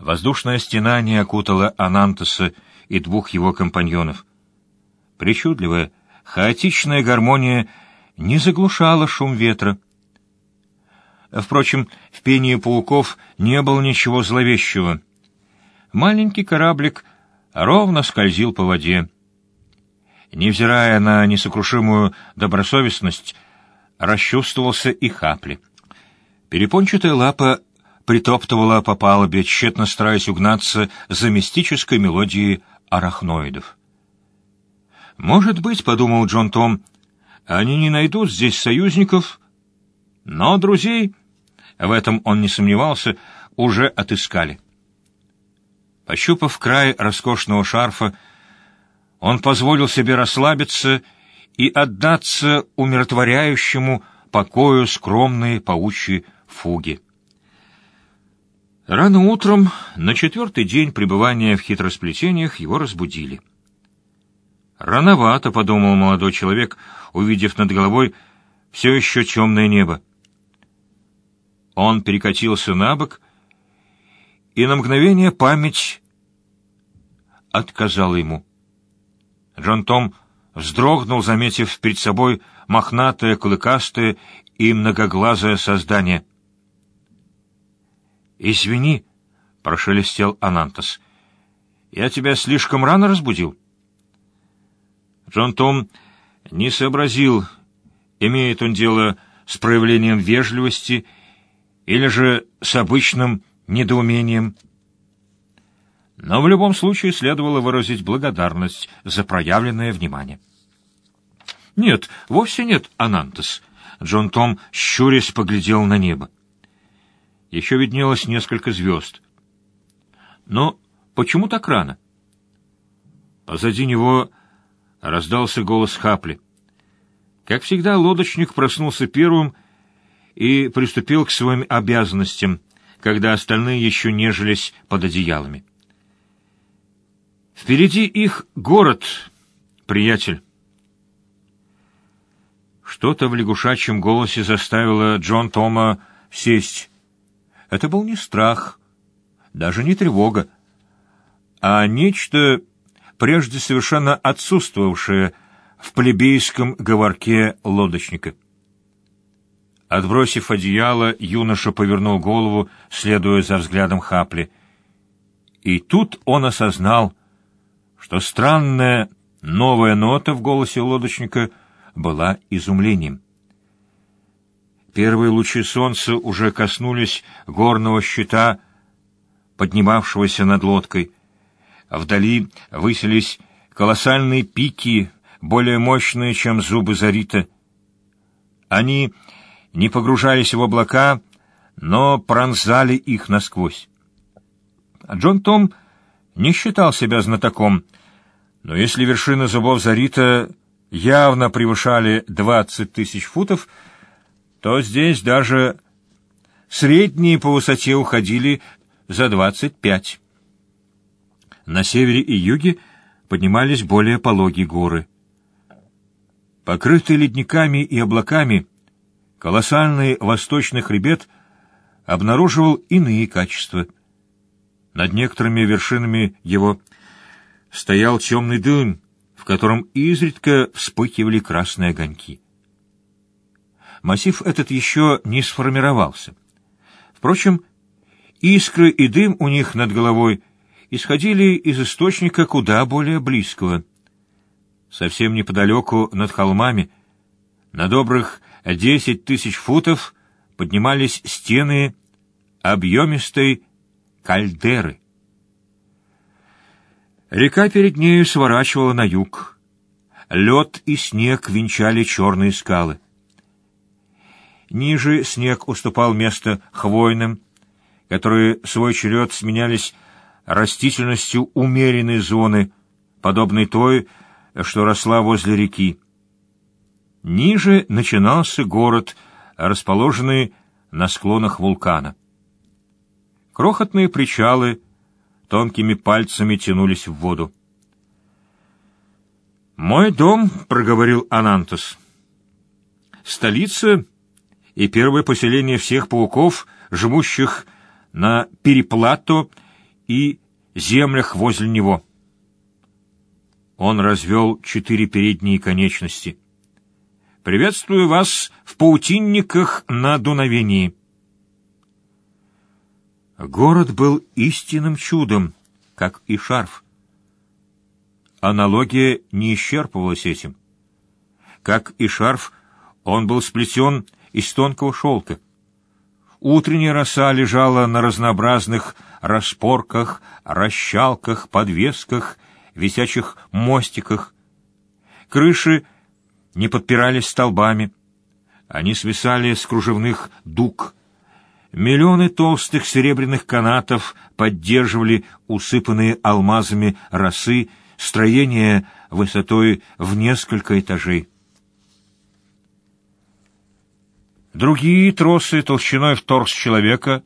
Воздушная стена не окутала Анантоса и двух его компаньонов. Причудливая, хаотичная гармония не заглушала шум ветра. Впрочем, в пении пауков не было ничего зловещего. Маленький кораблик ровно скользил по воде. Невзирая на несокрушимую добросовестность, расчувствовался и Хапли. Перепончатая лапа притоптывала по палубе, тщетно стараясь угнаться за мистической мелодией арахноидов. «Может быть, — подумал Джон Том, — они не найдут здесь союзников, но друзей, в этом он не сомневался, уже отыскали». Пощупав край роскошного шарфа, он позволил себе расслабиться и отдаться умиротворяющему покою скромной паучьей фуги. Рано утром, на четвертый день пребывания в хитросплетениях, его разбудили. «Рановато», — подумал молодой человек, увидев над головой все еще темное небо. Он перекатился на бок, и на мгновение память отказала ему. Джон Том вздрогнул, заметив перед собой мохнатое, клыкастое и многоглазое создание. «Извини», — прошелестел Анантас, — «я тебя слишком рано разбудил». Джон Том не сообразил, имеет он дело с проявлением вежливости или же с обычным недоумением. Но в любом случае следовало выразить благодарность за проявленное внимание. «Нет, вовсе нет, Анантас», — Джон Том, щурясь, поглядел на небо. Еще виднелось несколько звезд. «Но почему так рано?» Позади него раздался голос Хапли. Как всегда, лодочник проснулся первым и приступил к своим обязанностям, когда остальные еще нежились под одеялами. Впереди их город, приятель. Что-то в лягушачьем голосе заставило Джон Тома сесть. Это был не страх, даже не тревога, а нечто, прежде совершенно отсутствовавшее в плебейском говорке лодочника. Отбросив одеяло, юноша повернул голову, следуя за взглядом Хапли. И тут он осознал — что странная новая нота в голосе лодочника была изумлением. Первые лучи солнца уже коснулись горного щита, поднимавшегося над лодкой. Вдали высились колоссальные пики, более мощные, чем зубы Зарита. Они не погружались в облака, но пронзали их насквозь. Джон Том не считал себя знатоком, но если вершины зубов Зарита явно превышали двадцать тысяч футов, то здесь даже средние по высоте уходили за двадцать пять. На севере и юге поднимались более пологие горы. Покрытый ледниками и облаками, колоссальный восточный хребет обнаруживал иные качества — над некоторыми вершинами его стоял темный дым, в котором изредка вспыхивали красные огоньки. Массив этот еще не сформировался. Впрочем, искры и дым у них над головой исходили из источника куда более близкого. Совсем неподалеку, над холмами, на добрых десять тысяч футов, поднимались стены объемистой кальдеры. Река перед нею сворачивала на юг. Лед и снег венчали черные скалы. Ниже снег уступал место хвойным, которые свой черед сменялись растительностью умеренной зоны, подобной той, что росла возле реки. Ниже начинался город, расположенный на склонах вулкана. Крохотные причалы тонкими пальцами тянулись в воду. «Мой дом», — проговорил Анантос. «Столица и первое поселение всех пауков, живущих на Переплато и землях возле него. Он развел четыре передние конечности. «Приветствую вас в паутинниках на дуновении». Город был истинным чудом, как и шарф. Аналогия не исчерпывалась этим. Как и шарф, он был сплетен из тонкого шелка. Утренняя роса лежала на разнообразных распорках, расщалках, подвесках, висячих мостиках. Крыши не подпирались столбами. Они свисали с кружевных дуг. Миллионы толстых серебряных канатов поддерживали усыпанные алмазами росы строение высотой в несколько этажей. Другие тросы толщиной в торс человека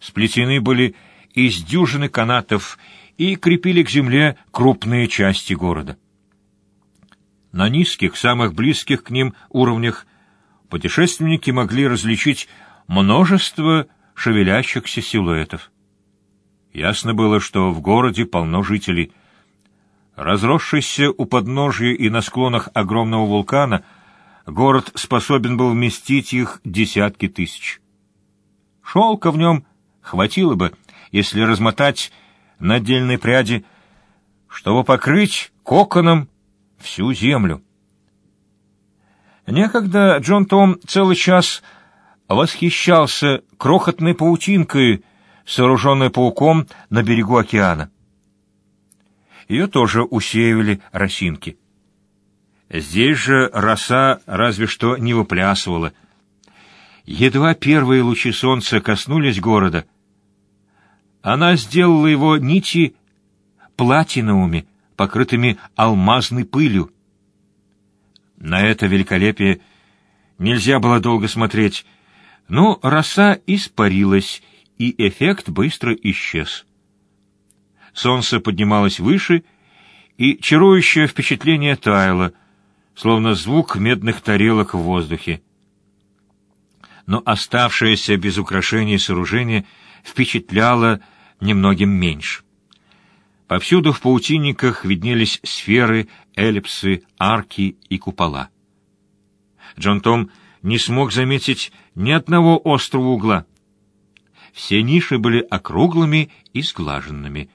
сплетены были из дюжины канатов и крепили к земле крупные части города. На низких, самых близких к ним уровнях путешественники могли различить множество шевелящихся силуэтов. Ясно было, что в городе полно жителей. Разросшийся у подножия и на склонах огромного вулкана — город способен был вместить их десятки тысяч. Шелка в нем хватило бы, если размотать на отдельные пряди, чтобы покрыть коконом всю землю. Некогда Джон Том целый час восхищался крохотной паутинкой, сооруженной пауком на берегу океана. Ее тоже усеивали росинки. Здесь же роса разве что не выплясывала. Едва первые лучи солнца коснулись города, она сделала его нити платиновыми, покрытыми алмазной пылью. На это великолепие нельзя было долго смотреть, но роса испарилась, и эффект быстро исчез. Солнце поднималось выше, и чарующее впечатление таяло — словно звук медных тарелок в воздухе. Но оставшееся без украшений сооружение впечатляло немногим меньше. Повсюду в паутинниках виднелись сферы, эллипсы, арки и купола. Джон Том не смог заметить ни одного острого угла. Все ниши были округлыми и сглаженными.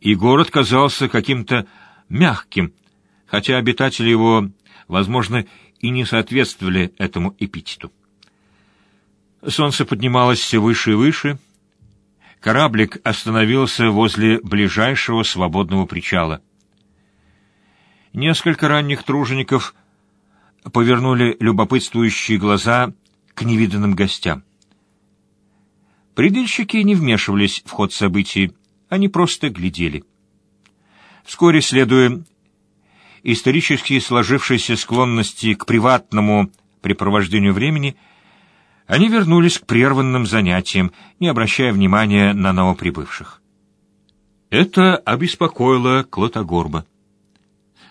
И город казался каким-то мягким, хотя обитатели его, возможно, и не соответствовали этому эпитету. Солнце поднималось все выше и выше. Кораблик остановился возле ближайшего свободного причала. Несколько ранних тружеников повернули любопытствующие глаза к невиданным гостям. Предельщики не вмешивались в ход событий, они просто глядели. Вскоре, следуя исторически сложившейся склонности к приватному препровождению времени, они вернулись к прерванным занятиям, не обращая внимания на новоприбывших. Это обеспокоило Клотогорба.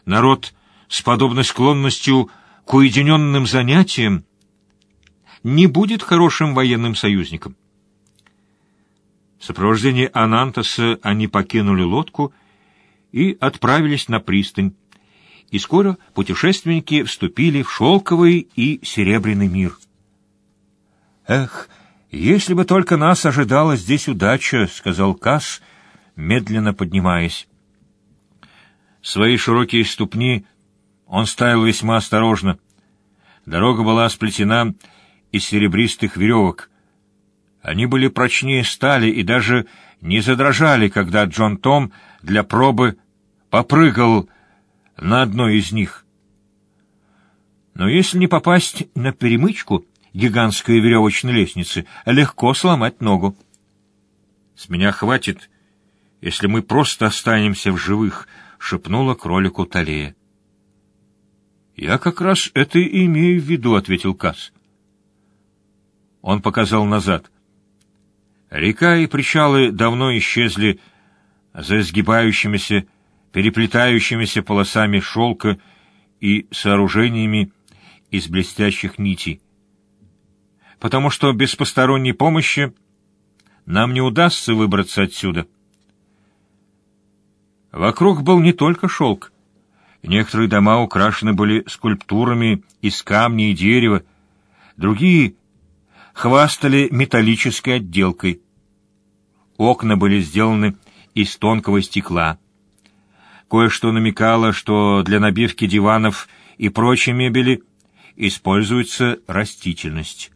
Народ с подобной склонностью к уединенным занятиям не будет хорошим военным союзником. В сопровождении Анантаса они покинули лодку и отправились на пристань, и скоро путешественники вступили в шелковый и серебряный мир. «Эх, если бы только нас ожидала здесь удача», — сказал Касс, медленно поднимаясь. Свои широкие ступни он ставил весьма осторожно. Дорога была сплетена из серебристых веревок. Они были прочнее стали и даже не задрожали, когда Джон Том для пробы попрыгал на одной из них. Но если не попасть на перемычку гигантской веревочной лестницы, легко сломать ногу. «С меня хватит, если мы просто останемся в живых», — шепнула кролику Талея. «Я как раз это и имею в виду», — ответил Касс. Он показал назад. Река и причалы давно исчезли за изгибающимися переплетающимися полосами шелка и сооружениями из блестящих нитей. Потому что без посторонней помощи нам не удастся выбраться отсюда. Вокруг был не только шелк. Некоторые дома украшены были скульптурами из камня и дерева, другие хвастали металлической отделкой. Окна были сделаны из тонкого стекла. Кое-что намекало, что для набивки диванов и прочей мебели используется растительность.